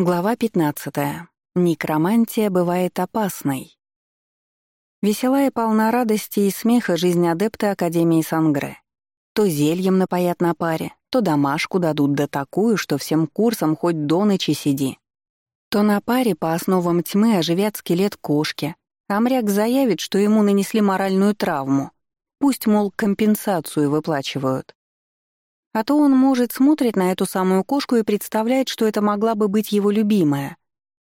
Глава 15. Некромантия бывает опасной. Веселая полна радости и смеха жизнь адепта Академии Сангре. То зельем напоят на паре, то домашку дадут да такую, что всем курсом хоть до ночи сиди. То на паре по основам тьмы оживят скелет кошки, а мряк заявит, что ему нанесли моральную травму. Пусть, мол, компенсацию выплачивают. А то он, может, смотрит на эту самую кошку и представляет, что это могла бы быть его любимая,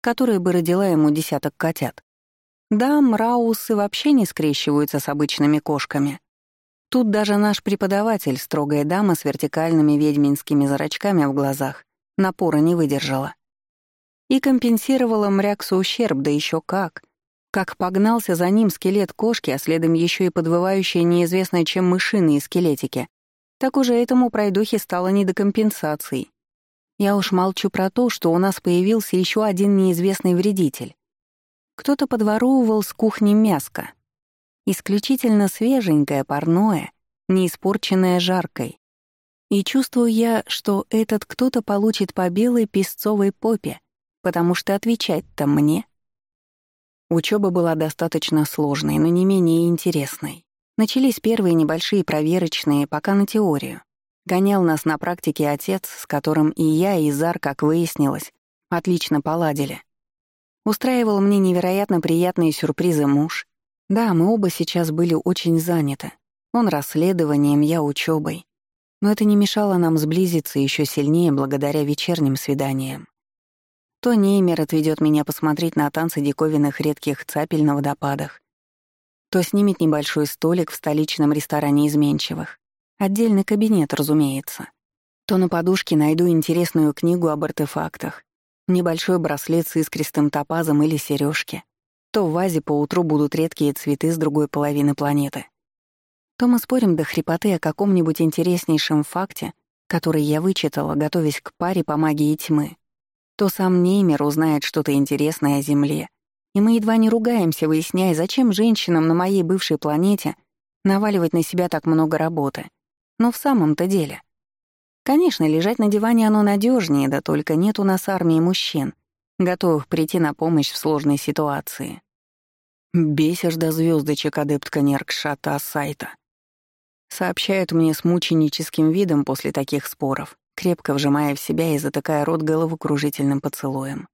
которая бы родила ему десяток котят. Да, мраусы вообще не скрещиваются с обычными кошками. Тут даже наш преподаватель, строгая дама с вертикальными ведьминскими зрачками в глазах, напора не выдержала. И компенсировала мряксу ущерб, да еще как. Как погнался за ним скелет кошки, а следом еще и подвывающие неизвестно чем мышиные скелетики, так уже этому пройдухе стало не до компенсаций. Я уж молчу про то, что у нас появился еще один неизвестный вредитель. Кто-то подворовывал с кухни мяско. Исключительно свеженькое, парное, не испорченное жаркой. И чувствую я, что этот кто-то получит по белой песцовой попе, потому что отвечать-то мне. Учеба была достаточно сложной, но не менее интересной. Начались первые небольшие проверочные, пока на теорию. Гонял нас на практике отец, с которым и я, и Зар, как выяснилось, отлично поладили. Устраивал мне невероятно приятные сюрпризы муж. Да, мы оба сейчас были очень заняты. Он расследованием, я учебой. Но это не мешало нам сблизиться еще сильнее благодаря вечерним свиданиям. То Неймер отведет меня посмотреть на танцы диковинных редких цапель на водопадах, то снимет небольшой столик в столичном ресторане изменчивых. Отдельный кабинет, разумеется. То на подушке найду интересную книгу об артефактах, небольшой браслет с искристым топазом или сережки. То в вазе поутру будут редкие цветы с другой половины планеты. То мы спорим до хрипоты о каком-нибудь интереснейшем факте, который я вычитала, готовясь к паре по магии тьмы. То сам Неймер узнает что-то интересное о Земле, и мы едва не ругаемся, выясняя, зачем женщинам на моей бывшей планете наваливать на себя так много работы. Но в самом-то деле. Конечно, лежать на диване оно надежнее, да только нет у нас армии мужчин, готовых прийти на помощь в сложной ситуации. «Бесишь до звездочек, адептка Неркшата Сайта», сообщают мне с мученическим видом после таких споров, крепко вжимая в себя и затыкая рот головокружительным поцелуем.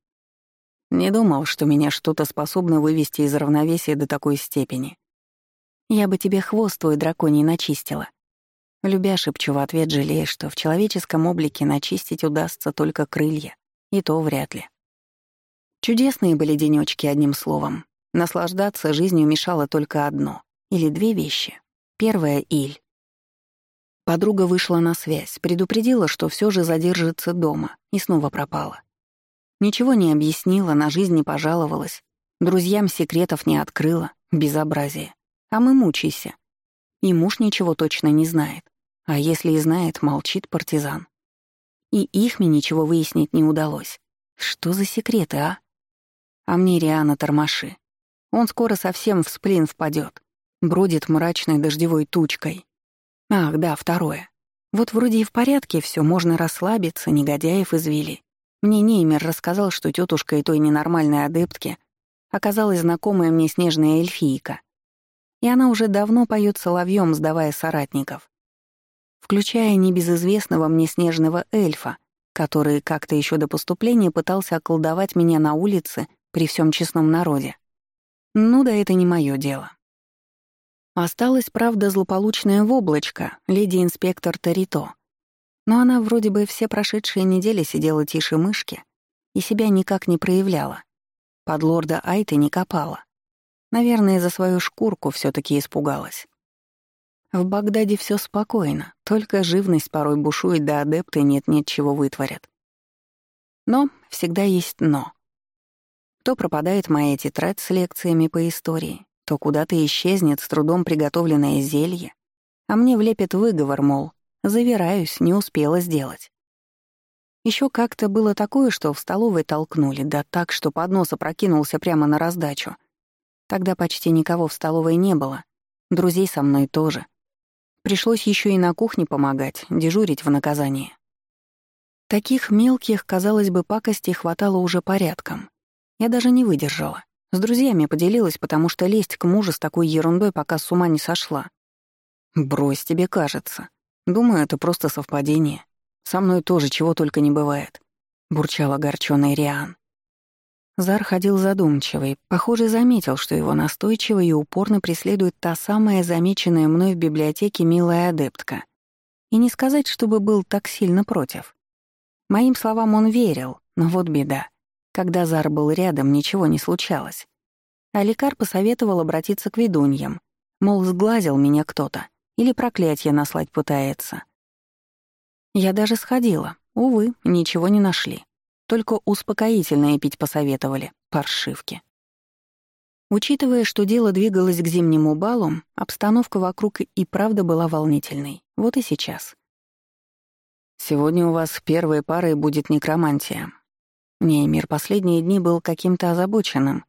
Не думал, что меня что-то способно вывести из равновесия до такой степени. Я бы тебе хвост твой драконий начистила. Любя шепчу в ответ, жалея, что в человеческом облике начистить удастся только крылья, и то вряд ли. Чудесные были денёчки, одним словом. Наслаждаться жизнью мешало только одно или две вещи. Первая — Иль. Подруга вышла на связь, предупредила, что все же задержится дома, и снова пропала. Ничего не объяснила, на жизнь не пожаловалась. Друзьям секретов не открыла. Безобразие. А мы мучайся. И муж ничего точно не знает. А если и знает, молчит партизан. И их мне ничего выяснить не удалось. Что за секреты, а? А мне Риана тормоши. Он скоро совсем в сплин впадет. Бродит мрачной дождевой тучкой. Ах, да, второе. Вот вроде и в порядке все, можно расслабиться, негодяев извели. Мне Неймер рассказал, что тетушка и той ненормальной адептки оказалась знакомая мне снежная эльфийка. И она уже давно поет соловьем, сдавая соратников. Включая небезызвестного мне снежного эльфа, который как-то еще до поступления пытался околдовать меня на улице при всем честном народе. Ну да это не мое дело. Осталась, правда, злополучная воблочка, леди-инспектор Тарито, но она вроде бы все прошедшие недели сидела тише мышки и себя никак не проявляла. Под лорда Айты не копала. Наверное, за свою шкурку все таки испугалась. В Багдаде все спокойно, только живность порой бушует, да адепты нет-нет чего вытворят. Но всегда есть «но». То пропадает моя тетрадь с лекциями по истории, то куда-то исчезнет с трудом приготовленное зелье, а мне влепит выговор, мол, Завираюсь, не успела сделать. Еще как-то было такое, что в столовой толкнули, да так, что поднос опрокинулся прямо на раздачу. Тогда почти никого в столовой не было, друзей со мной тоже. Пришлось еще и на кухне помогать, дежурить в наказание. Таких мелких, казалось бы, пакостей хватало уже порядком. Я даже не выдержала. С друзьями поделилась, потому что лезть к мужу с такой ерундой пока с ума не сошла. «Брось, тебе кажется. Думаю, это просто совпадение. Со мной тоже чего только не бывает», — бурчал огорчённый Риан. Зар ходил задумчивый, похоже, заметил, что его настойчиво и упорно преследует та самая замеченная мной в библиотеке милая адептка. И не сказать, чтобы был так сильно против. Моим словам он верил, но вот беда. Когда Зар был рядом, ничего не случалось. А лекар посоветовал обратиться к ведуньям, мол, сглазил меня кто-то или проклятие наслать пытается. Я даже сходила. Увы, ничего не нашли. Только успокоительное пить посоветовали, паршивки. Учитывая, что дело двигалось к зимнему балу, обстановка вокруг и правда была волнительной. Вот и сейчас. Сегодня у вас первой парой будет некромантия. Неймир последние дни был каким-то озабоченным,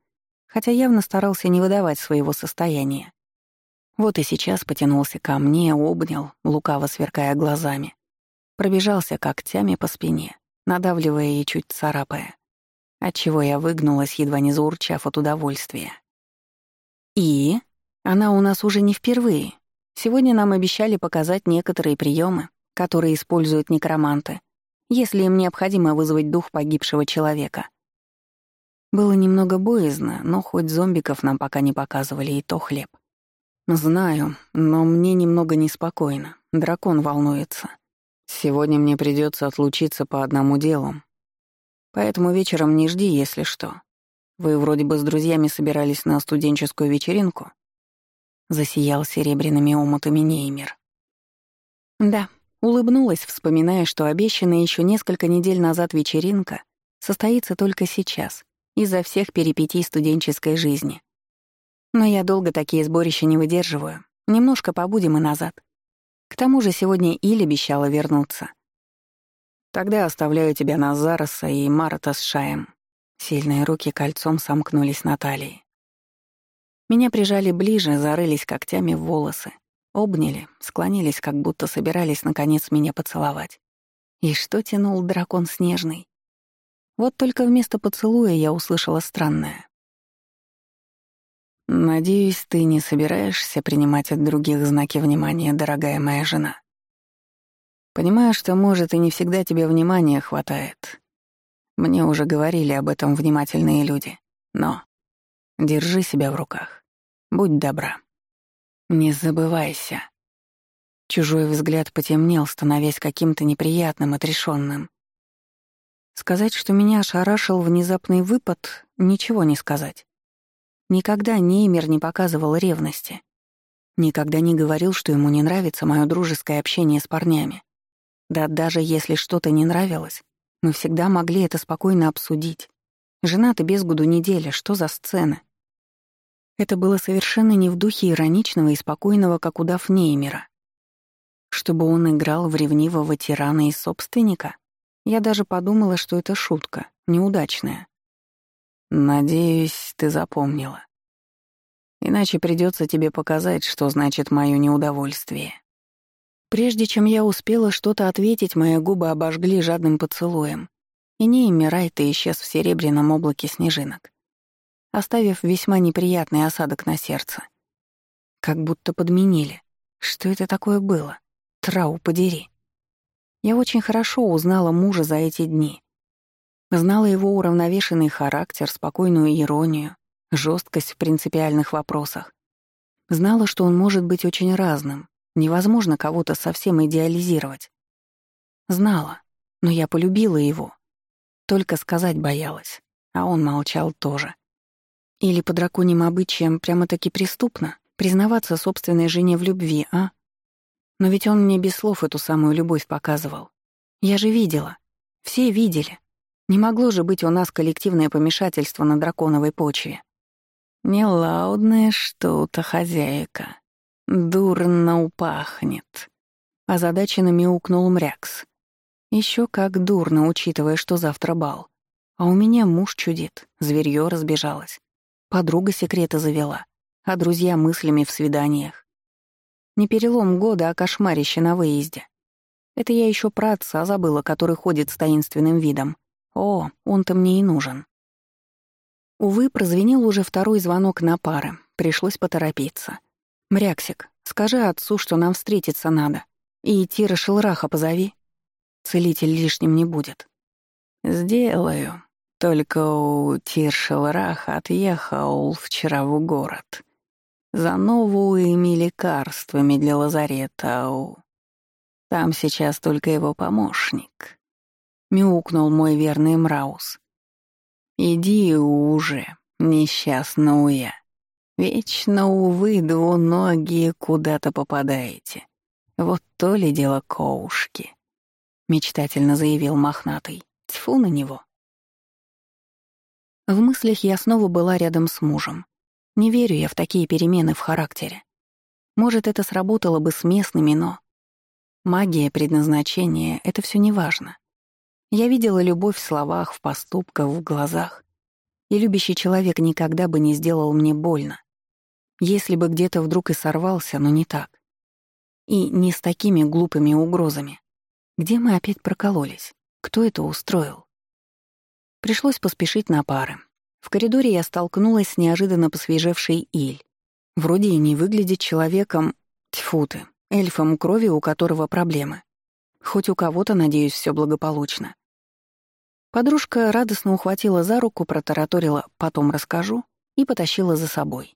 хотя явно старался не выдавать своего состояния. Вот и сейчас потянулся ко мне, обнял, лукаво сверкая глазами. Пробежался когтями по спине, надавливая и чуть царапая, отчего я выгнулась, едва не заурчав от удовольствия. И она у нас уже не впервые. Сегодня нам обещали показать некоторые приемы, которые используют некроманты, если им необходимо вызвать дух погибшего человека. Было немного боязно, но хоть зомбиков нам пока не показывали, и то хлеб. Знаю, но мне немного неспокойно. Дракон волнуется. Сегодня мне придется отлучиться по одному делу. Поэтому вечером не жди, если что. Вы вроде бы с друзьями собирались на студенческую вечеринку. Засиял серебряными омутами Неймер. Да, Улыбнулась, вспоминая, что обещанная еще несколько недель назад вечеринка состоится только сейчас, из-за всех перипетий студенческой жизни. Но я долго такие сборища не выдерживаю. Немножко побудем и назад. К тому же сегодня Иль обещала вернуться. Тогда оставляю тебя на Зароса и Марата с Шаем. Сильные руки кольцом сомкнулись на талии. Меня прижали ближе, зарылись когтями в волосы, Обняли, склонились, как будто собирались наконец меня поцеловать. И что тянул дракон снежный? Вот только вместо поцелуя я услышала странное. «Надеюсь, ты не собираешься принимать от других знаки внимания, дорогая моя жена. Понимаю, что, может, и не всегда тебе внимания хватает. Мне уже говорили об этом внимательные люди. Но держи себя в руках. Будь добра». Не забывайся. Чужой взгляд потемнел, становясь каким-то неприятным, отрешенным. Сказать, что меня ошарашил внезапный выпад, ничего не сказать. Никогда Неймер не показывал ревности. Никогда не говорил, что ему не нравится мое дружеское общение с парнями. Да даже если что-то не нравилось, мы всегда могли это спокойно обсудить. Жена-то без году неделя, что за сцены? Это было совершенно не в духе ироничного и спокойного, как удав Неймера. Чтобы он играл в ревнивого тирана и собственника, я даже подумала, что это шутка, неудачная. «Надеюсь, ты запомнила. Иначе придется тебе показать, что значит мое неудовольствие». Прежде чем я успела что-то ответить, мои губы обожгли жадным поцелуем, и Неймер Райта исчез в серебряном облаке снежинок оставив весьма неприятный осадок на сердце. Как будто подменили. Что это такое было? Трау, подери. Я очень хорошо узнала мужа за эти дни. Знала его уравновешенный характер, спокойную иронию, жесткость в принципиальных вопросах. Знала, что он может быть очень разным, невозможно кого-то совсем идеализировать. Знала, но я полюбила его. Только сказать боялась, а он молчал тоже. Или по драконьим обычаям прямо-таки преступно признаваться собственной жене в любви, а? Но ведь он мне без слов эту самую любовь показывал. Я же видела. Все видели. Не могло же быть у нас коллективное помешательство на драконовой почве. Нелаудная что-то, хозяйка. Дурно упахнет. Озадаченно мяукнул Мрякс. Еще как дурно, учитывая, что завтра бал. А у меня муж чудит, зверьё разбежалось. Подруга секреты завела, а друзья мыслями в свиданиях. Не перелом года, а кошмарище на выезде. Это я еще про отца забыла, который ходит с таинственным видом. О, он-то мне и нужен. Увы, прозвенел уже второй звонок на пары. Пришлось поторопиться. «Мряксик, скажи отцу, что нам встретиться надо. И Тира Шелраха позови. Целитель лишним не будет». «Сделаю. Только у Тир Шелраха отъехал вчера в город. За новыми лекарствами для лазарета. Там сейчас только его помощник». Мяукнул мой верный Мраус. «Иди уже, несчастная. Вечно, увы, двуногие куда-то попадаете. Вот то ли дело коушки», — мечтательно заявил мохнатый. Тьфу на него. В мыслях я снова была рядом с мужем. Не верю я в такие перемены в характере. Может, это сработало бы с местными, но... Магия, предназначение — это все неважно. Я видела любовь в словах, в поступках, в глазах. И любящий человек никогда бы не сделал мне больно. Если бы где-то вдруг и сорвался, но не так. И не с такими глупыми угрозами. Где мы опять прокололись? Кто это устроил? Пришлось поспешить на пары. В коридоре я столкнулась с неожиданно посвежевшей Иль. Вроде и не выглядит человеком... Тьфу ты, эльфом крови, у которого проблемы. Хоть у кого-то, надеюсь, все благополучно. Подружка радостно ухватила за руку, протараторила «потом расскажу» и потащила за собой.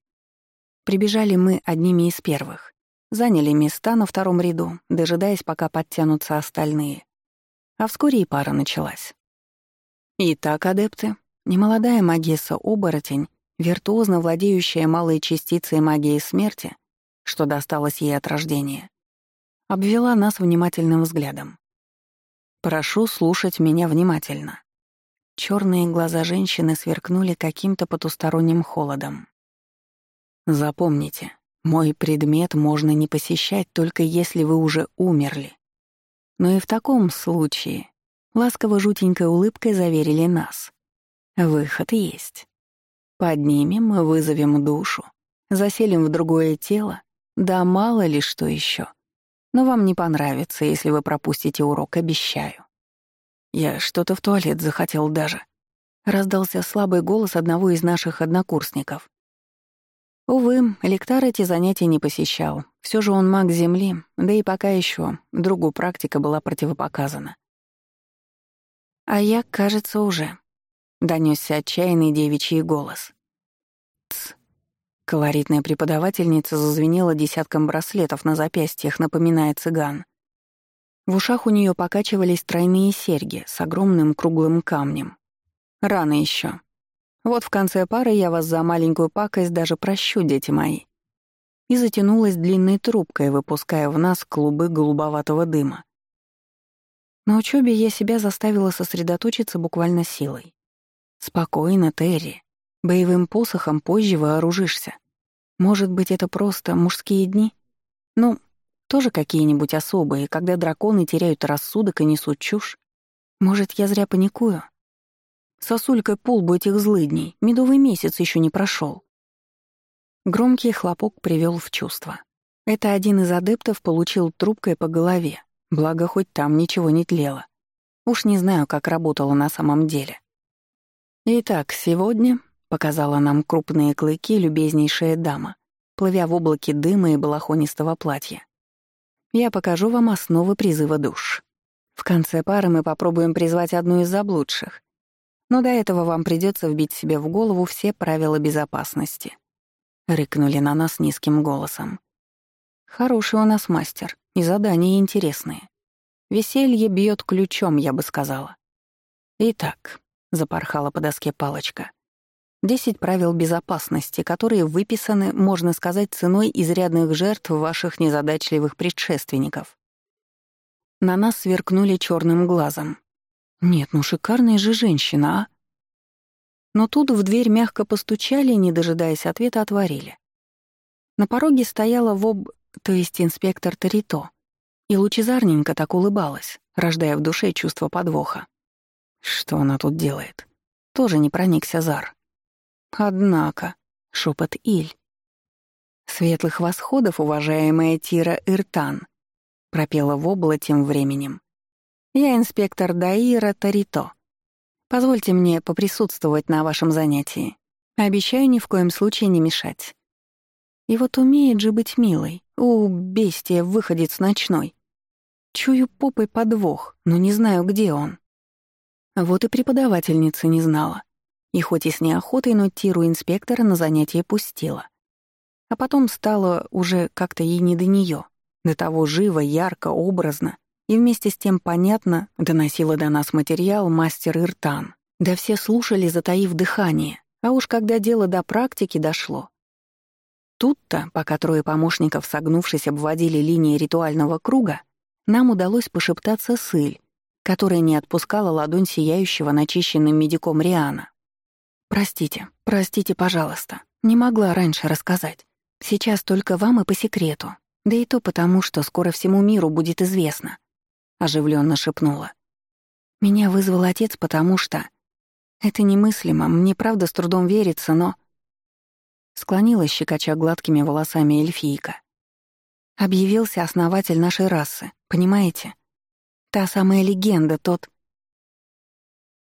Прибежали мы одними из первых. Заняли места на втором ряду, дожидаясь, пока подтянутся остальные. А вскоре и пара началась. Итак, адепты, немолодая магесса-оборотень, виртуозно владеющая малой частицей магии смерти, что досталось ей от рождения, обвела нас внимательным взглядом. «Прошу слушать меня внимательно. Черные глаза женщины сверкнули каким-то потусторонним холодом. «Запомните, мой предмет можно не посещать только если вы уже умерли. Но и в таком случае ласково-жутенькой улыбкой заверили нас. Выход есть. Поднимем, вызовем душу, заселим в другое тело, да мало ли что еще. Но вам не понравится, если вы пропустите урок, обещаю. Я что-то в туалет захотел даже. Раздался слабый голос одного из наших однокурсников. Увы, лектар эти занятия не посещал. Все же он маг Земли, да и пока еще другу практика была противопоказана. А я, кажется, уже. Донесся отчаянный девичий голос. Тс. Колоритная преподавательница зазвенела десятком браслетов на запястьях, напоминая цыган. В ушах у нее покачивались тройные серьги с огромным круглым камнем. Рано еще. Вот в конце пары я вас за маленькую пакость даже прощу, дети мои. И затянулась длинной трубкой, выпуская в нас клубы голубоватого дыма. На учебе я себя заставила сосредоточиться буквально силой. Спокойно, Терри. Боевым посохом позже вооружишься. Может быть, это просто мужские дни? Ну, тоже какие-нибудь особые, когда драконы теряют рассудок и несут чушь? Может, я зря паникую? Сосулькой полбу этих злыдней, медовый месяц еще не прошел. Громкий хлопок привел в чувство. Это один из адептов получил трубкой по голове, благо хоть там ничего не тлело. Уж не знаю, как работало на самом деле. «Итак, сегодня», — показала нам крупные клыки любезнейшая дама, плывя в облаке дыма и балахонистого платья. Я покажу вам основы призыва душ. В конце пары мы попробуем призвать одну из заблудших. Но до этого вам придется вбить себе в голову все правила безопасности. Рыкнули на нас низким голосом. Хороший у нас мастер, и задания интересные. Веселье бьет ключом, я бы сказала. Итак, запорхала по доске палочка. Десять правил безопасности, которые выписаны, можно сказать, ценой изрядных жертв ваших незадачливых предшественников. На нас сверкнули черным глазом. Нет, ну шикарная же женщина, а? Но тут в дверь мягко постучали, не дожидаясь ответа, отворили. На пороге стояла воб, то есть инспектор Тарито, и лучезарненько так улыбалась, рождая в душе чувство подвоха. Что она тут делает? Тоже не проникся Зар. Однако, шепот Иль. Светлых восходов, уважаемая Тира Иртан. пропела Вобла тем временем. «Я инспектор Даира Тарито. Позвольте мне поприсутствовать на вашем занятии. Обещаю ни в коем случае не мешать». И вот умеет же быть милой. У, бестия, выходец ночной. Чую попой подвох, но не знаю, где он. Вот и преподавательница не знала. И хоть и с неохотой, но Тиру инспектора на занятие пустила. А потом стало уже как-то ей не до нее, До того живо, ярко, образно. И вместе с тем понятно доносила до нас материал мастер Иртан. Да все слушали, затаив дыхание. А уж когда дело до практики дошло. Тут-то, пока трое помощников, согнувшись, обводили линии ритуального круга, нам удалось пошептаться с Иль, которая не отпускала ладонь сияющего начищенным медиком Риана. «Простите, простите, пожалуйста. Не могла раньше рассказать. Сейчас только вам и по секрету. Да и то потому, что скоро всему миру будет известно», — оживленно шепнула. «Меня вызвал отец, потому что...» «Это немыслимо, мне правда с трудом верится, но...» Склонилась, щекоча гладкими волосами эльфийка. Объявился основатель нашей расы, понимаете? Та самая легенда, тот...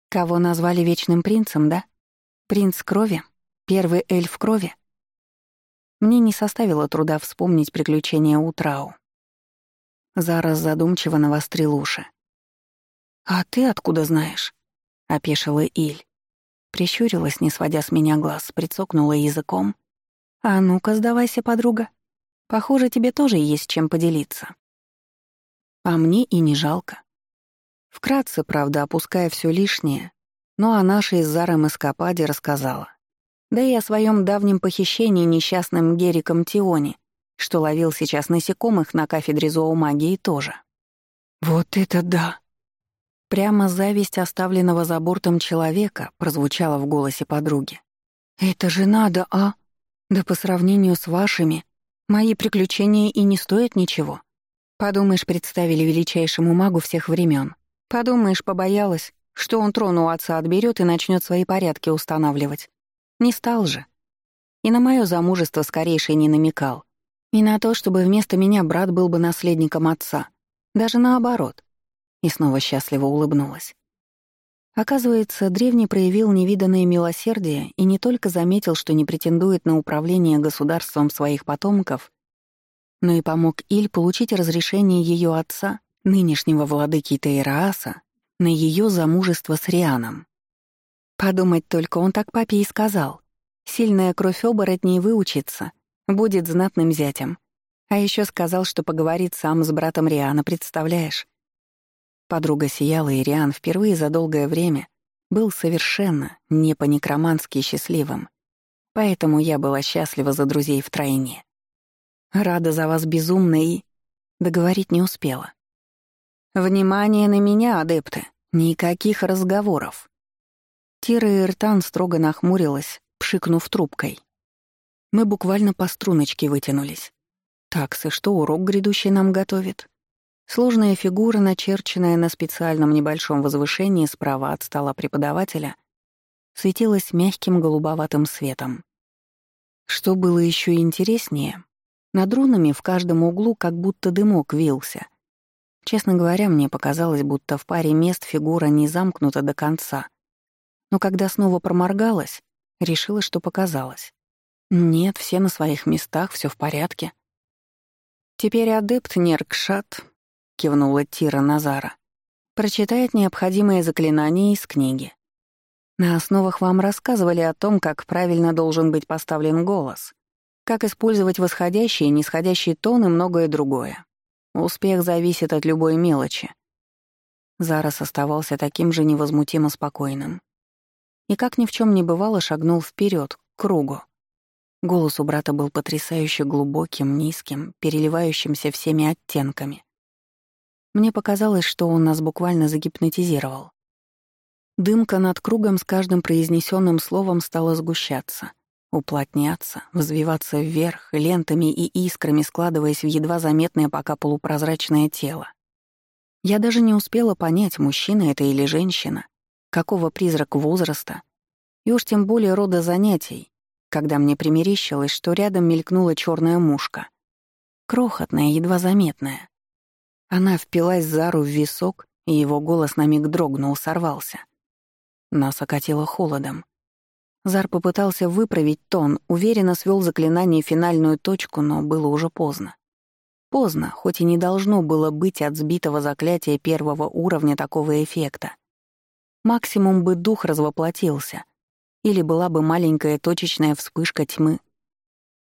Кого назвали Вечным Принцем, да? Принц крови? Первый эльф крови? Мне не составило труда вспомнить приключения Утрау. Зараз задумчиво навострил уши. «А ты откуда знаешь?» — опешила Иль. Прищурилась, не сводя с меня глаз, прицокнула языком. «А ну-ка, сдавайся, подруга. Похоже, тебе тоже есть чем поделиться». А мне и не жалко. Вкратце, правда, опуская все лишнее, но о нашей с Заром эскападе рассказала. Да и о своем давнем похищении несчастным Гериком Тиони, что ловил сейчас насекомых на кафедре зоомагии тоже. «Вот это да!» Прямо зависть оставленного за бортом человека прозвучала в голосе подруги. «Это же надо, а? Да по сравнению с вашими, мои приключения и не стоят ничего. Подумаешь, представили величайшему магу всех времен. Подумаешь, побоялась, что он трон у отца отберет и начнет свои порядки устанавливать. Не стал же. И на мое замужество скорейшее не намекал. И на то, чтобы вместо меня брат был бы наследником отца. Даже наоборот. И снова счастливо улыбнулась. Оказывается, древний проявил невиданное милосердие и не только заметил, что не претендует на управление государством своих потомков, но и помог Иль получить разрешение ее отца, нынешнего владыки Тейрааса, на ее замужество с Рианом. Подумать только, он так папе и сказал. Сильная кровь оборотней выучится, будет знатным зятем. А еще сказал, что поговорит сам с братом Риана, представляешь? Подруга сияла, и Риан впервые за долгое время был совершенно не по-некромански счастливым. Поэтому я была счастлива за друзей втройне. Рада за вас безумно и... Договорить не успела. «Внимание на меня, адепты! Никаких разговоров!» Тира Иртан строго нахмурилась, пшикнув трубкой. Мы буквально по струночке вытянулись. Таксы, что урок грядущий нам готовит? Сложная фигура, начерченная на специальном небольшом возвышении справа от стола преподавателя, светилась мягким голубоватым светом. Что было еще интереснее, над рунами в каждом углу как будто дымок вился. Честно говоря, мне показалось, будто в паре мест фигура не замкнута до конца. Но когда снова проморгалась, решила, что показалось. Нет, все на своих местах, все в порядке. «Теперь адепт Неркшат», — кивнула Тира Назара, «прочитает необходимые заклинания из книги. На основах вам рассказывали о том, как правильно должен быть поставлен голос, как использовать восходящий и нисходящий тон и многое другое. Успех зависит от любой мелочи. Зарос оставался таким же невозмутимо спокойным. И как ни в чем не бывало, шагнул вперед, к кругу. Голос у брата был потрясающе глубоким, низким, переливающимся всеми оттенками. Мне показалось, что он нас буквально загипнотизировал. Дымка над кругом с каждым произнесенным словом стала сгущаться — уплотняться, взвиваться вверх, лентами и искрами складываясь в едва заметное пока полупрозрачное тело. Я даже не успела понять, мужчина это или женщина, какого призрак возраста, и уж тем более рода занятий, когда мне примерещилось, что рядом мелькнула черная мушка. Крохотная, едва заметная. Она впилась Зару в висок, и его голос на миг дрогнул, сорвался. Нас окатило холодом. Зар попытался выправить тон, уверенно свел заклинание в финальную точку, но было уже поздно. Поздно, хоть и не должно было быть от сбитого заклятия первого уровня такого эффекта. Максимум бы дух развоплотился, или была бы маленькая точечная вспышка тьмы.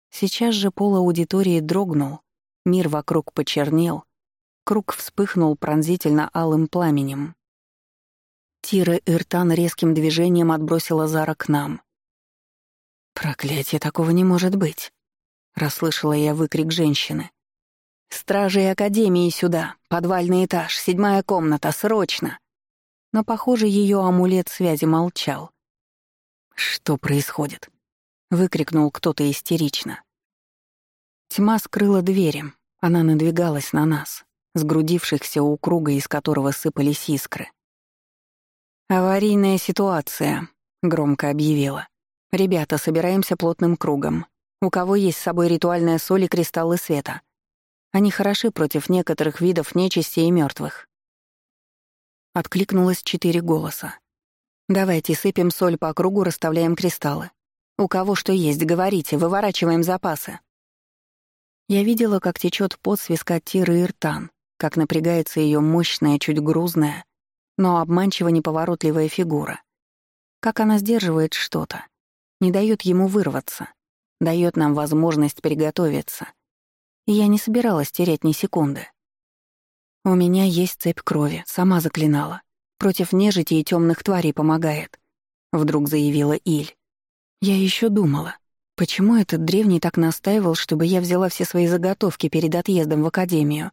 Сейчас же пол аудитории дрогнул, мир вокруг почернел, круг вспыхнул пронзительно алым пламенем. Тира Иртан резким движением отбросила Зара к нам. «Проклятие, такого не может быть!» — расслышала я выкрик женщины. «Стражи Академии сюда! Подвальный этаж, седьмая комната, срочно!» Но, похоже, ее амулет связи молчал. «Что происходит?» — выкрикнул кто-то истерично. Тьма скрыла двери, она надвигалась на нас, сгрудившихся у круга, из которого сыпались искры. «Аварийная ситуация», — громко объявила. «Ребята, собираемся плотным кругом. У кого есть с собой ритуальная соль и кристаллы света? Они хороши против некоторых видов нечисти и мертвых. Откликнулось четыре голоса. «Давайте сыпем соль по кругу, расставляем кристаллы. У кого что есть, говорите, выворачиваем запасы». Я видела, как течет пот с виска Тиры и Ртан, как напрягается ее мощная, чуть грузная, но обманчиво неповоротливая фигура. Как она сдерживает что-то, не дает ему вырваться, дает нам возможность приготовиться. И я не собиралась терять ни секунды. У меня есть цепь крови, сама заклинала. Против нежити и темных тварей помогает, вдруг заявила Иль. Я еще думала, почему этот древний так настаивал, чтобы я взяла все свои заготовки перед отъездом в академию.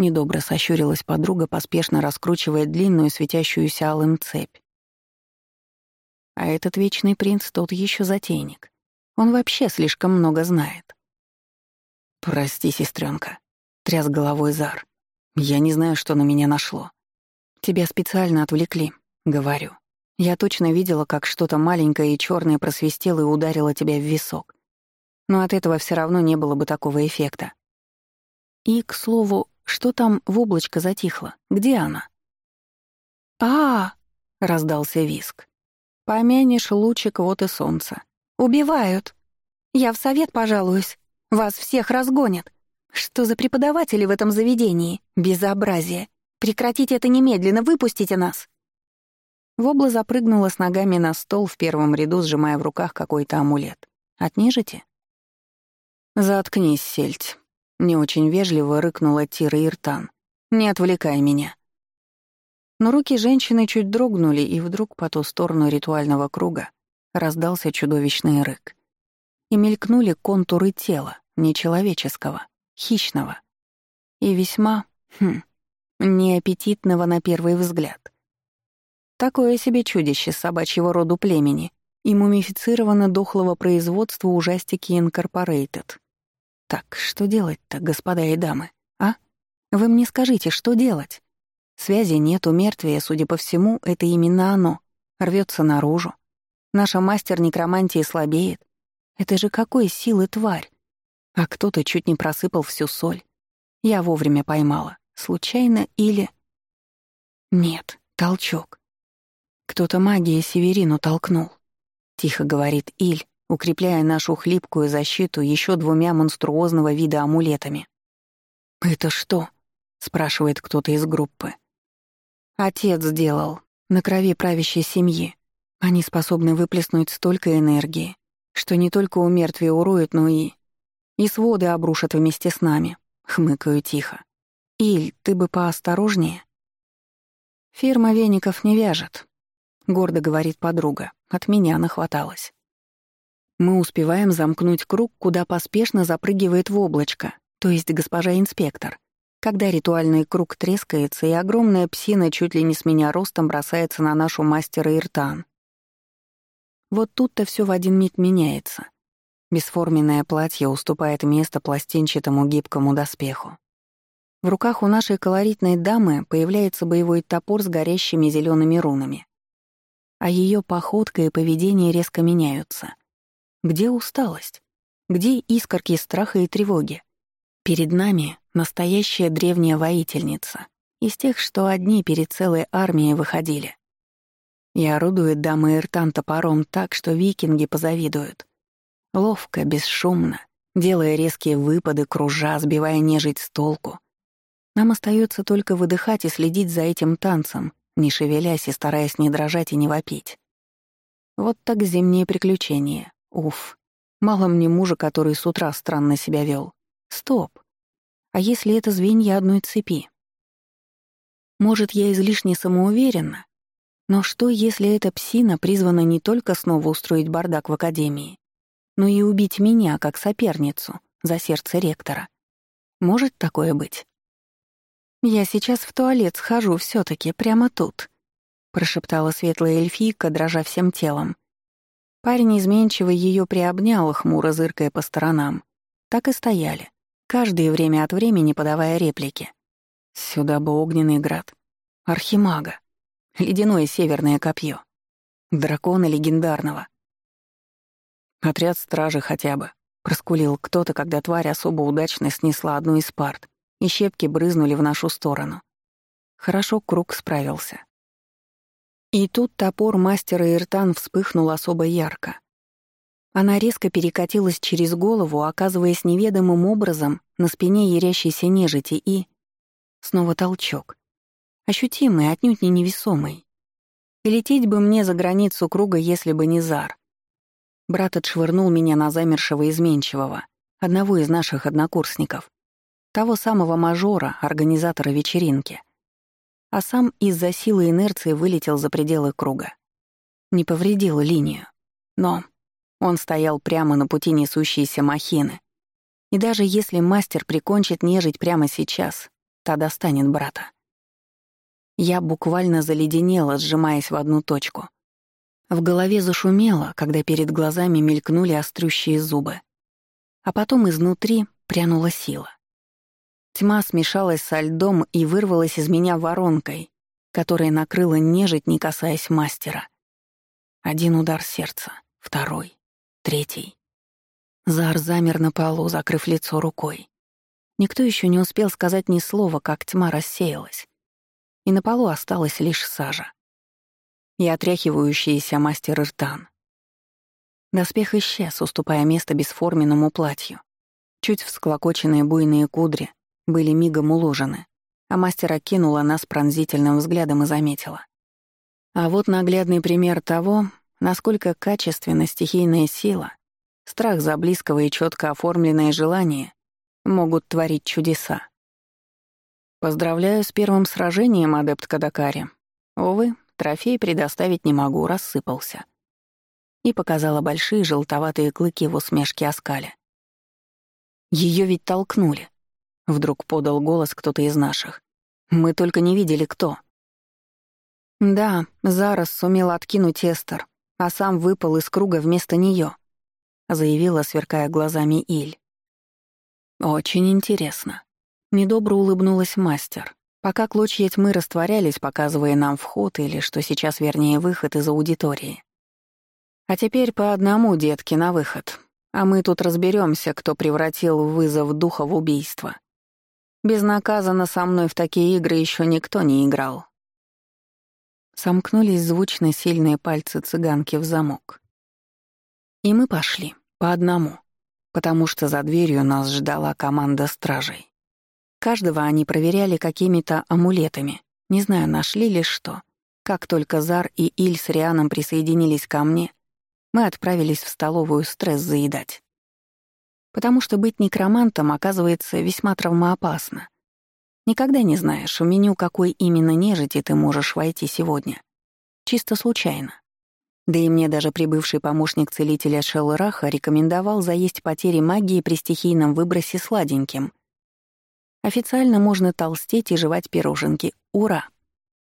Недобро сощурилась подруга, поспешно раскручивая длинную светящуюся алым цепь. А этот вечный принц тот еще затейник. Он вообще слишком много знает. «Прости, сестренка, тряс головой Зар. «Я не знаю, что на меня нашло. Тебя специально отвлекли», — говорю. Я точно видела, как что-то маленькое и черное просвистело и ударило тебя в висок. Но от этого все равно не было бы такого эффекта. И, к слову, что там в облачко затихло? Где она? а, -а, -а раздался виск. «Помянешь лучик, вот и солнце. Убивают. Я в совет пожалуюсь. Вас всех разгонят. Что за преподаватели в этом заведении? Безобразие. Прекратите это немедленно, выпустите нас!» Вобла запрыгнула с ногами на стол в первом ряду, сжимая в руках какой-то амулет. «От нежити?» «Заткнись, сельдь», не очень вежливо рыкнула Тира Иртан. «Не отвлекай меня». Но руки женщины чуть дрогнули, и вдруг по ту сторону ритуального круга раздался чудовищный рык. И мелькнули контуры тела, нечеловеческого, хищного. И весьма, хм, неаппетитного на первый взгляд. Такое себе чудище собачьего роду племени и мумифицировано дохлого производства ужастики Инкорпорейтед. Так, что делать-то, господа и дамы, а? Вы мне скажите, что делать? Связи нет, у мертвия, судя по всему, это именно оно. Рвется наружу. Наша мастер некромантии слабеет. Это же какой силы тварь? А кто-то чуть не просыпал всю соль. Я вовремя поймала. Случайно или... Нет, толчок. Кто-то магией Северину толкнул. Тихо говорит Иль, укрепляя нашу хлипкую защиту еще двумя монструозного вида амулетами. «Это что?» — спрашивает кто-то из группы. «Отец сделал, на крови правящей семьи. Они способны выплеснуть столько энергии, что не только у мертвия уроют, но и... И своды обрушат вместе с нами», — хмыкаю тихо. «Иль, ты бы поосторожнее». «Фирма веников не вяжет», — гордо говорит подруга. От меня нахваталась. Мы успеваем замкнуть круг, куда поспешно запрыгивает в облачко, то есть госпожа инспектор, когда ритуальный круг трескается, и огромная псина чуть ли не с меня ростом бросается на нашу мастера Иртан. Вот тут-то все в один миг меняется. Бесформенное платье уступает место пластинчатому гибкому доспеху. В руках у нашей колоритной дамы появляется боевой топор с горящими зелеными рунами. А ее походка и поведение резко меняются. Где усталость? Где искорки страха и тревоги? Перед нами настоящая древняя воительница, из тех, что одни перед целой армией выходили. И орудует дама Иртан топором так, что викинги позавидуют. Ловко, бесшумно, делая резкие выпады, кружа, сбивая нежить с толку. Нам остается только выдыхать и следить за этим танцем, не шевелясь и стараясь не дрожать и не вопить. Вот так зимние приключения. Уф. Мало мне мужа, который с утра странно себя вел. Стоп. А если это звенья одной цепи? Может, я излишне самоуверена? Но что, если эта псина призвана не только снова устроить бардак в академии, но и убить меня как соперницу за сердце ректора? Может такое быть? «Я сейчас в туалет схожу все таки прямо тут», — прошептала светлая эльфийка, дрожа всем телом. Парень изменчиво ее приобнял, хмуро зыркая по сторонам. Так и стояли, каждое время от времени подавая реплики. Сюда бы огненный град. Архимага. Ледяное северное копье. Дракона легендарного. Отряд стражи хотя бы. Проскулил кто-то, когда тварь особо удачно снесла одну из парт и щепки брызнули в нашу сторону. Хорошо круг справился. И тут топор мастера Иртан вспыхнул особо ярко. Она резко перекатилась через голову, оказываясь неведомым образом на спине ярящейся нежити и... Снова толчок. Ощутимый, отнюдь не невесомый. И лететь бы мне за границу круга, если бы не Зар. Брат отшвырнул меня на замершего изменчивого, одного из наших однокурсников. Того самого мажора, организатора вечеринки. А сам из-за силы инерции вылетел за пределы круга. Не повредил линию. Но он стоял прямо на пути несущейся махины. И даже если мастер прикончит нежить прямо сейчас, та достанет брата. Я буквально заледенела, сжимаясь в одну точку. В голове зашумело, когда перед глазами мелькнули острющие зубы. А потом изнутри прянула сила. Тьма смешалась со льдом и вырвалась из меня воронкой, которая накрыла нежить, не касаясь мастера. Один удар сердца, второй, третий. Зар замер на полу, закрыв лицо рукой. Никто еще не успел сказать ни слова, как тьма рассеялась. И на полу осталась лишь сажа. И отряхивающийся мастер Иртан. Доспех исчез, уступая место бесформенному платью. Чуть всклокоченные буйные кудри были мигом уложены, а мастер окинула нас пронзительным взглядом и заметила. А вот наглядный пример того, насколько качественна стихийная сила, страх за близкого и четко оформленное желание могут творить чудеса. Поздравляю с первым сражением, адепт Кадакари. Увы, трофей предоставить не могу, рассыпался. И показала большие желтоватые клыки в усмешке оскале. Ее ведь толкнули. Вдруг подал голос кто-то из наших. Мы только не видели, кто. Да, Зарос сумел откинуть Эстер, а сам выпал из круга вместо нее, заявила, сверкая глазами Иль. Очень интересно. Недобро улыбнулась мастер, пока клочья тьмы растворялись, показывая нам вход или, что сейчас вернее, выход из аудитории. А теперь по одному, детки, на выход. А мы тут разберемся, кто превратил вызов духа в убийство. Безнаказанно со мной в такие игры еще никто не играл. Сомкнулись звучно сильные пальцы цыганки в замок. И мы пошли, по одному, потому что за дверью нас ждала команда стражей. Каждого они проверяли какими-то амулетами, не знаю, нашли ли что. Как только Зар и Иль с Рианом присоединились ко мне, мы отправились в столовую стресс заедать потому что быть некромантом оказывается весьма травмоопасно. Никогда не знаешь, в меню какой именно нежити ты можешь войти сегодня. Чисто случайно. Да и мне даже прибывший помощник целителя Шеллараха рекомендовал заесть потери магии при стихийном выбросе сладеньким. Официально можно толстеть и жевать пироженки. Ура!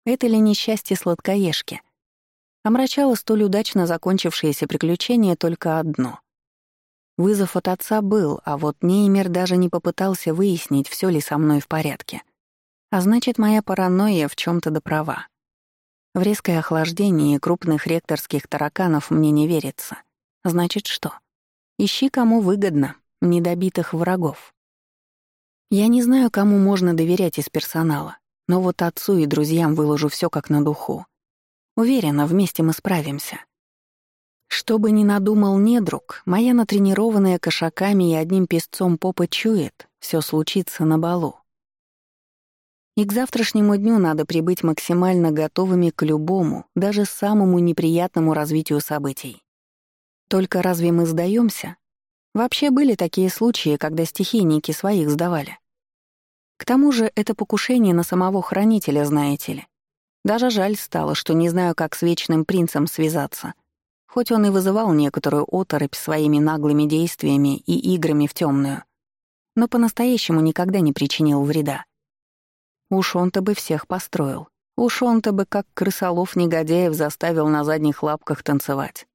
Это ли несчастье сладкоежки? Омрачало столь удачно закончившееся приключение только одно — Вызов от отца был, а вот Неймер даже не попытался выяснить, все ли со мной в порядке. А значит, моя паранойя в чем то доправа. В резкое охлаждение крупных ректорских тараканов мне не верится. Значит, что? Ищи, кому выгодно, недобитых врагов. Я не знаю, кому можно доверять из персонала, но вот отцу и друзьям выложу все как на духу. Уверена, вместе мы справимся. Что бы ни надумал недруг, моя натренированная кошаками и одним песцом попа чует, все случится на балу. И к завтрашнему дню надо прибыть максимально готовыми к любому, даже самому неприятному развитию событий. Только разве мы сдаемся? Вообще были такие случаи, когда стихийники своих сдавали. К тому же это покушение на самого хранителя, знаете ли. Даже жаль стало, что не знаю, как с Вечным Принцем связаться. Хоть он и вызывал некоторую оторопь своими наглыми действиями и играми в темную, но по-настоящему никогда не причинил вреда. Уж он-то бы всех построил. Уж он-то бы, как крысолов негодяев, заставил на задних лапках танцевать.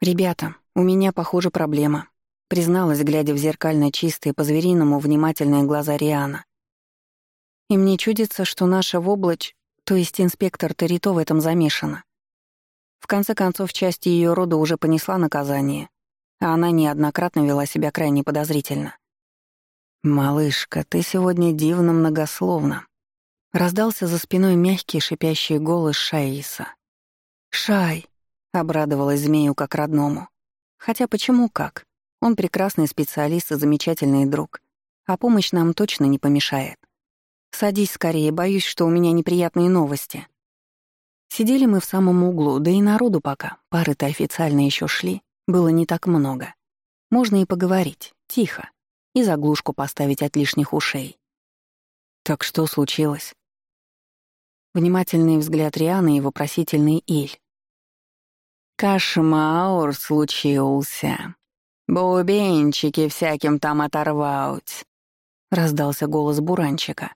«Ребята, у меня, похоже, проблема», — призналась, глядя в зеркально чистые, по-звериному внимательные глаза Риана. «И мне чудится, что наша воблач, то есть инспектор Террито в этом замешана. В конце концов, часть ее рода уже понесла наказание, а она неоднократно вела себя крайне подозрительно. «Малышка, ты сегодня дивно многословна», — раздался за спиной мягкий шипящий голос Шаиса. «Шай», — обрадовалась змею как родному. «Хотя почему как? Он прекрасный специалист и замечательный друг, а помощь нам точно не помешает. Садись скорее, боюсь, что у меня неприятные новости». Сидели мы в самом углу, да и народу пока, пары-то официально еще шли, было не так много. Можно и поговорить, тихо и заглушку поставить от лишних ушей. Так что случилось? Внимательный взгляд Рианы и вопросительный Иль. Кошмаур случился. Бубенчики всяким там оторвать. Раздался голос буранчика.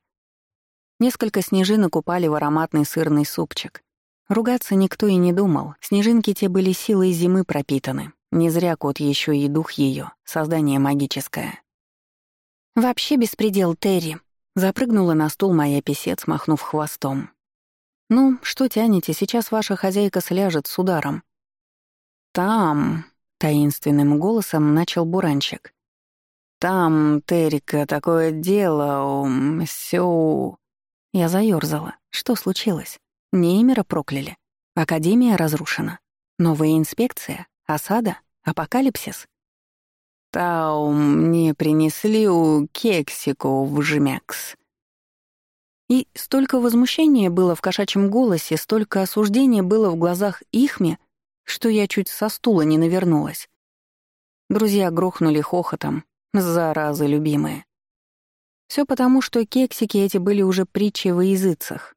Несколько снежинок упали в ароматный сырный супчик. Ругаться никто и не думал, снежинки те были силой зимы пропитаны. Не зря кот еще и дух ее, создание магическое. «Вообще беспредел, Терри», — запрыгнула на стул моя писец, махнув хвостом. «Ну, что тянете, сейчас ваша хозяйка сляжет с ударом». «Там», — таинственным голосом начал Буранчик. «Там, Террика, такое дело, всё...» Я заёрзала. Что случилось? Неймера прокляли. Академия разрушена. Новая инспекция? Осада? Апокалипсис? Таум мне принесли у кексику в жмякс. И столько возмущения было в кошачьем голосе, столько осуждения было в глазах Ихме, что я чуть со стула не навернулась. Друзья грохнули хохотом, заразы любимые. Все потому, что кексики эти были уже притчей во языцах.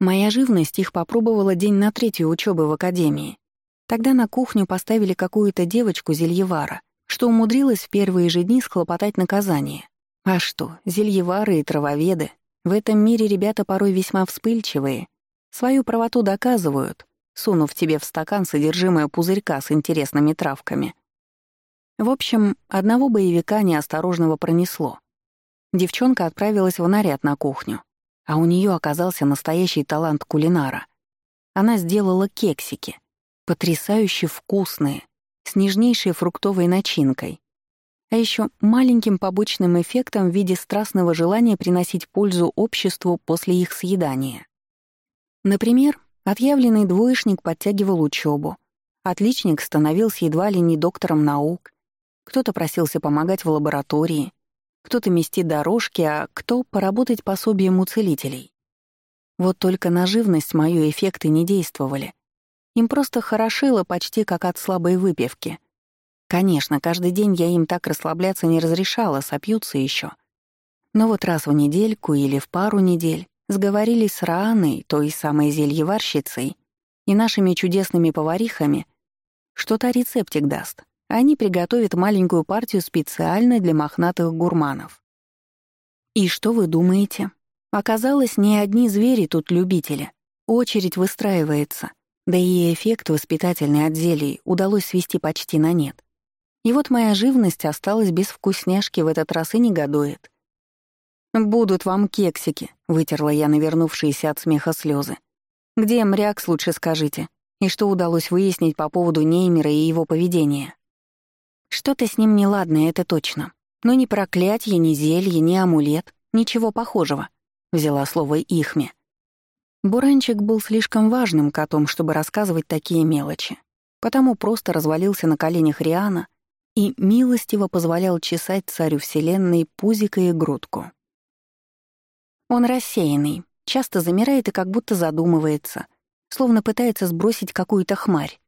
Моя живность их попробовала день на третью учебы в академии. Тогда на кухню поставили какую-то девочку Зельевара — что умудрилась в первые же дни схлопотать наказание. А что, зельевары и травоведы, в этом мире ребята порой весьма вспыльчивые, свою правоту доказывают, сунув тебе в стакан содержимое пузырька с интересными травками. В общем, одного боевика неосторожного пронесло. Девчонка отправилась в наряд на кухню, а у нее оказался настоящий талант кулинара. Она сделала кексики, потрясающе вкусные, с нежнейшей фруктовой начинкой. А еще маленьким побочным эффектом в виде страстного желания приносить пользу обществу после их съедания. Например, отъявленный двоечник подтягивал учебу, отличник становился едва ли не доктором наук, кто-то просился помогать в лаборатории, кто-то мести дорожки, а кто — поработать пособием у целителей. Вот только на живность мою эффекты не действовали, им просто хорошило почти как от слабой выпивки. Конечно, каждый день я им так расслабляться не разрешала, сопьются еще. Но вот раз в недельку или в пару недель сговорились с Рааной, той самой зельеварщицей, и нашими чудесными поварихами, что та рецептик даст. Они приготовят маленькую партию специально для мохнатых гурманов. И что вы думаете? Оказалось, не одни звери тут любители. Очередь выстраивается. Да и эффект воспитательный от зелий удалось свести почти на нет. И вот моя живность осталась без вкусняшки в этот раз и негодует. «Будут вам кексики», — вытерла я навернувшиеся от смеха слезы. «Где Мрякс, лучше скажите? И что удалось выяснить по поводу Неймера и его поведения?» «Что-то с ним неладное, это точно», Но ни проклятие, ни зелье, ни амулет, ничего похожего», — взяла слово Ихме. Буранчик был слишком важным котом, чтобы рассказывать такие мелочи, потому просто развалился на коленях Риана и милостиво позволял чесать царю Вселенной пузико и грудку. Он рассеянный, часто замирает и как будто задумывается, словно пытается сбросить какую-то хмарь,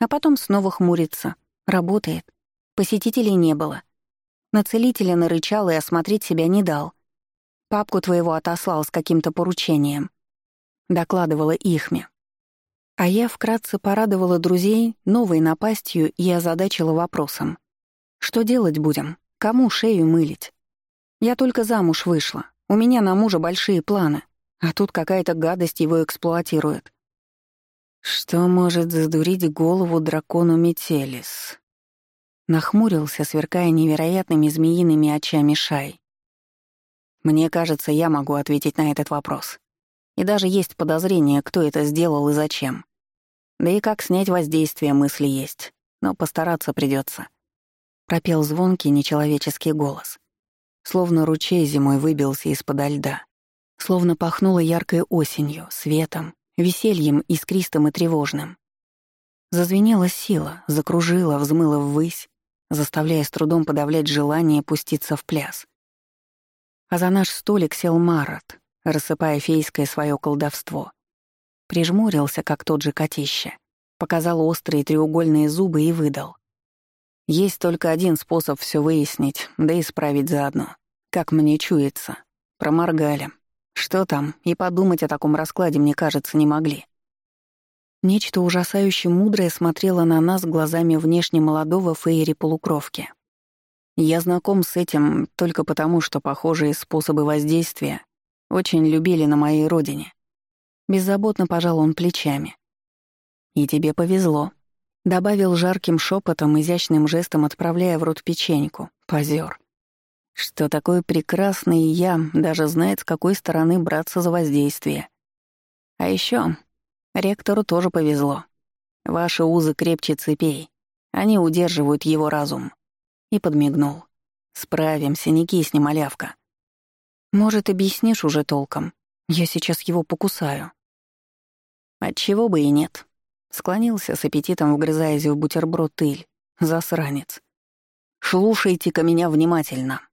а потом снова хмурится, работает. Посетителей не было. На целителя нарычал и осмотреть себя не дал. Папку твоего отослал с каким-то поручением. Докладывала Ихме. А я вкратце порадовала друзей новой напастью и озадачила вопросом. Что делать будем? Кому шею мылить? Я только замуж вышла. У меня на мужа большие планы. А тут какая-то гадость его эксплуатирует. Что может задурить голову дракону Метелис? Нахмурился, сверкая невероятными змеиными очами Шай. Мне кажется, я могу ответить на этот вопрос. И даже есть подозрение, кто это сделал и зачем. Да и как снять воздействие мысли есть, но постараться придется. Пропел звонкий нечеловеческий голос. Словно ручей зимой выбился из-подо льда. Словно пахнуло яркой осенью, светом, весельем искристым и тревожным. Зазвенела сила, закружила, взмыла ввысь, заставляя с трудом подавлять желание пуститься в пляс. А за наш столик сел Марат, рассыпая фейское свое колдовство. Прижмурился, как тот же котище, показал острые треугольные зубы и выдал. Есть только один способ все выяснить, да исправить заодно. Как мне чуется. Проморгали. Что там, и подумать о таком раскладе, мне кажется, не могли. Нечто ужасающе мудрое смотрело на нас глазами внешне молодого Фейри-полукровки. Я знаком с этим только потому, что похожие способы воздействия очень любили на моей родине. Беззаботно пожал он плечами. «И тебе повезло», — добавил жарким шепотом, изящным жестом отправляя в рот печеньку. Позер. Что такой прекрасный я даже знает, с какой стороны браться за воздействие. А еще Ректору тоже повезло. Ваши узы крепче цепей. Они удерживают его разум. И подмигнул. Справимся, не кисни, малявка. Может, объяснишь уже толком? Я сейчас его покусаю. Отчего бы и нет. Склонился с аппетитом, вгрызаясь в бутерброд тыль. Засранец. Слушайте-ка меня внимательно.